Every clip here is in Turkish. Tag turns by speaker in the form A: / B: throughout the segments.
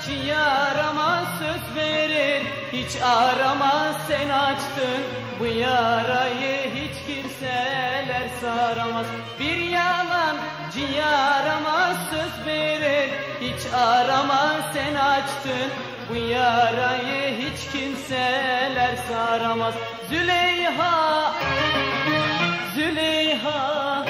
A: aç yarama söz verir Hiç arama sen açtın bu yarayı Hiç kimseler saramaz. Bir yalan ciyarama söz verir Hiç arama sen açtın bu yarayı Hiç kimseler saramaz. Züleyha Züleyha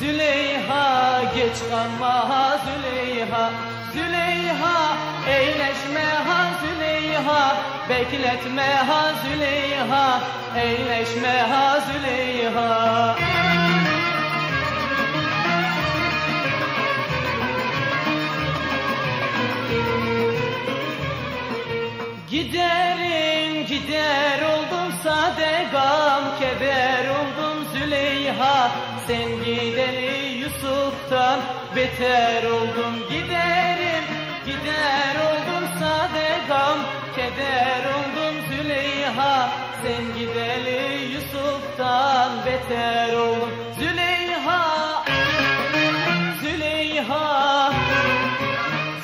A: Züleyha geç kalma Züleyha. Züleyha eyleşme ha Züleyha Bekletme ha Züleyha Eyleşme ha Züleyha. Giderim gider oldum sade gam keder oldum Züleyha. Sen gideli Yusuf'tan beter oldum Giderim Sen gideli Yusuf'tan beter oldum Züleyha Züleyha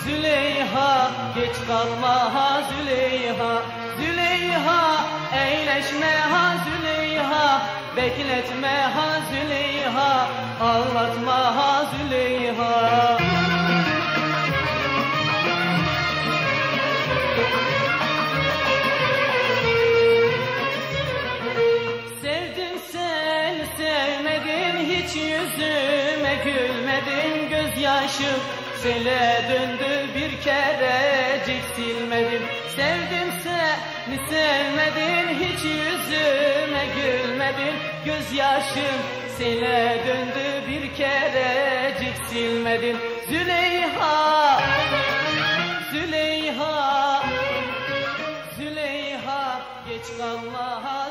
A: Züleyha. Geç kalma ha Züleyha. Züleyha eyleşme ha Züleyha. Bekletme ha Züleyha. Ağlatma hiç yüzüme gülmedin gözyaşım. Sele döndü bir kerecik silmedim Sevdim seni sevmedim. Hiç yüzüme gülmedin Gözyaşım. Sele döndü bir kerecik silmedim Züleyha Züleyha Züleyha. Geç kalma